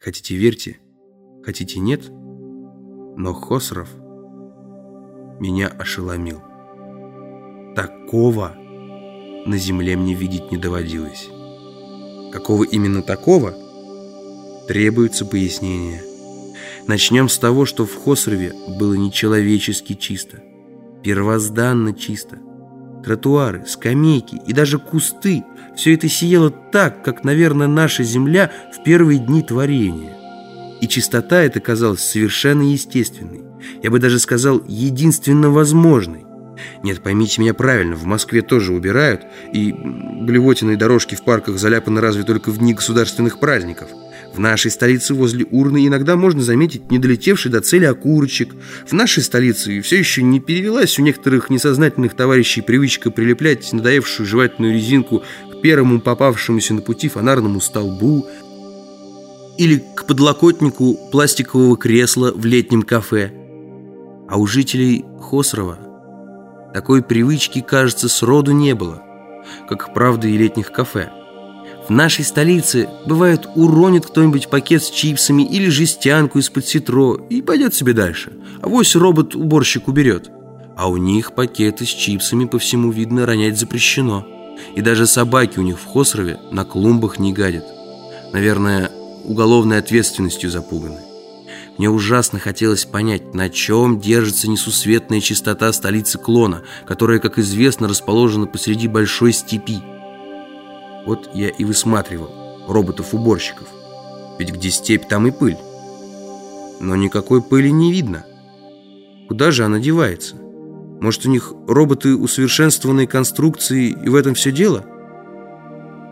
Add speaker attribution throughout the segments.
Speaker 1: Хотите верьте, хотите нет, но Хосров меня ошеломил. Такого на земле мне видеть не доводилось. Какого именно такого, требуется пояснение. Начнем с того, что в Хосрове было нечеловечески чисто, первозданно чисто. Тротуары, скамейки и даже кусты – все это сияло так, как, наверное, наша земля в первые дни творения. И чистота эта казалась совершенно естественной. Я бы даже сказал, единственно возможной. Нет, поймите меня правильно, в Москве тоже убирают, и блевотиные дорожки в парках заляпаны разве только в дни государственных праздников. В нашей столице возле урны иногда можно заметить недолетевший до цели окурочек. В нашей столице все еще не перевелась у некоторых несознательных товарищей привычка прилеплять надоевшую жевательную резинку к первому попавшемуся на пути фонарному столбу или к подлокотнику пластикового кресла в летнем кафе. А у жителей Хосрова такой привычки, кажется, сроду не было, как, правда, и летних кафе. В нашей столице, бывает, уронит кто-нибудь пакет с чипсами или жестянку из-под ситро и пойдет себе дальше. А вось робот-уборщик уберет. А у них пакеты с чипсами по всему видно ронять запрещено. И даже собаки у них в Хосрове на клумбах не гадят. Наверное, уголовной ответственностью запуганы. Мне ужасно хотелось понять, на чем держится несусветная чистота столицы Клона, которая, как известно, расположена посреди большой степи. Вот я и высматривал роботов-уборщиков. Ведь где степь, там и пыль. Но никакой пыли не видно. Куда же она девается? Может, у них роботы усовершенствованной конструкции, и в этом все дело?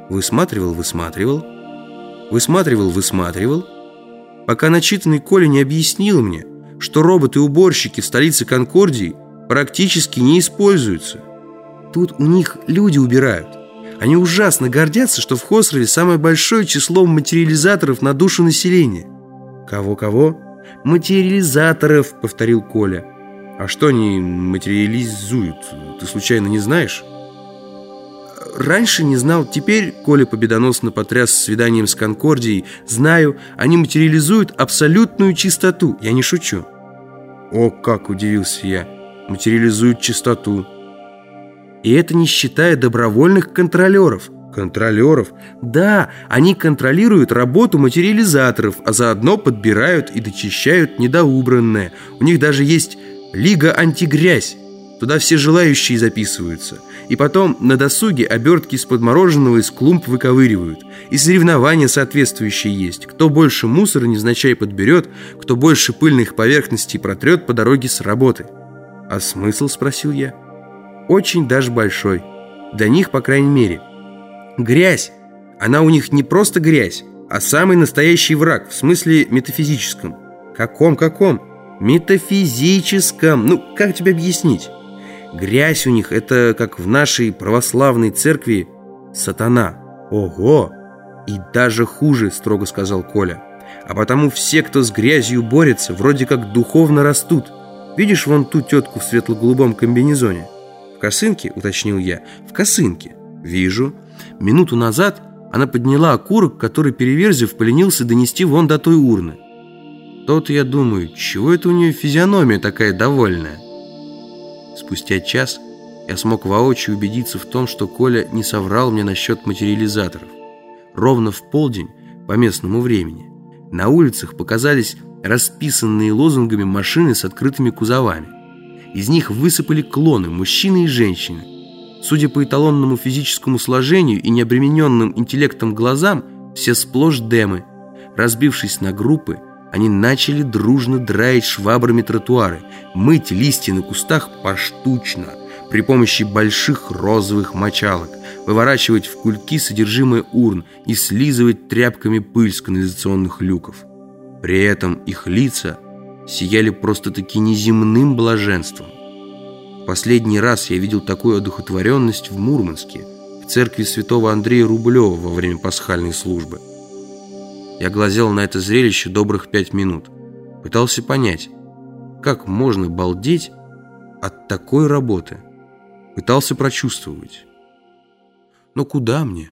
Speaker 1: Высматривал, высматривал, высматривал, высматривал, пока начитанный Коля не объяснил мне, что роботы-уборщики в столице Конкордии практически не используются. Тут у них люди убирают. Они ужасно гордятся, что в Хосрове самое большое число материализаторов на душу населения. Кого-кого? Материализаторов, повторил Коля. А что они материализуют? Ты случайно не знаешь? Раньше не знал, теперь Коля победоносно потряс свиданием с Конкордией. Знаю, они материализуют абсолютную чистоту. Я не шучу. О, как удивился я. Материализуют чистоту. И это не считая добровольных контролеров. Контролеров? Да, они контролируют работу материализаторов, а заодно подбирают и дочищают недоубранное. У них даже есть Лига антигрязь. Туда все желающие записываются. И потом на досуге обертки из-под мороженого из клумб выковыривают. И соревнования соответствующие есть. Кто больше мусора невзначай подберет, кто больше пыльных поверхностей протрет по дороге с работы. «А смысл?» – спросил я. «Очень даже большой. Для них, по крайней мере. Грязь. Она у них не просто грязь, а самый настоящий враг, в смысле метафизическом. Каком-каком? Метафизическом. Ну, как тебе объяснить?» Грязь у них – это, как в нашей православной церкви, сатана. Ого! И даже хуже, строго сказал Коля. А потому все, кто с грязью борется, вроде как духовно растут. Видишь вон ту тетку в светло-голубом комбинезоне? В косынке, уточнил я. В косынке. Вижу. Минуту назад она подняла окурок, который Переверзев поленился донести вон до той урны. Тот я думаю, чего это у нее физиономия такая довольная? Спустя час я смог воочию убедиться в том, что Коля не соврал мне насчет материализаторов. Ровно в полдень по местному времени на улицах показались расписанные лозунгами машины с открытыми кузовами. Из них высыпали клоны, мужчины и женщины. Судя по эталонному физическому сложению и необремененным интеллектом глазам, все сплошь демы. Разбившись на группы, они начали дружно драить швабрами тротуары, мыть листья на кустах поштучно, при помощи больших розовых мочалок, выворачивать в кульки содержимое урн и слизывать тряпками пыль с канализационных люков. При этом их лица сияли просто-таки неземным блаженством. Последний раз я видел такую одухотворенность в Мурманске, в церкви святого Андрея Рублева во время пасхальной службы. Я глазел на это зрелище добрых пять минут. Пытался понять, как можно балдеть от такой работы. Пытался прочувствовать. Но куда мне?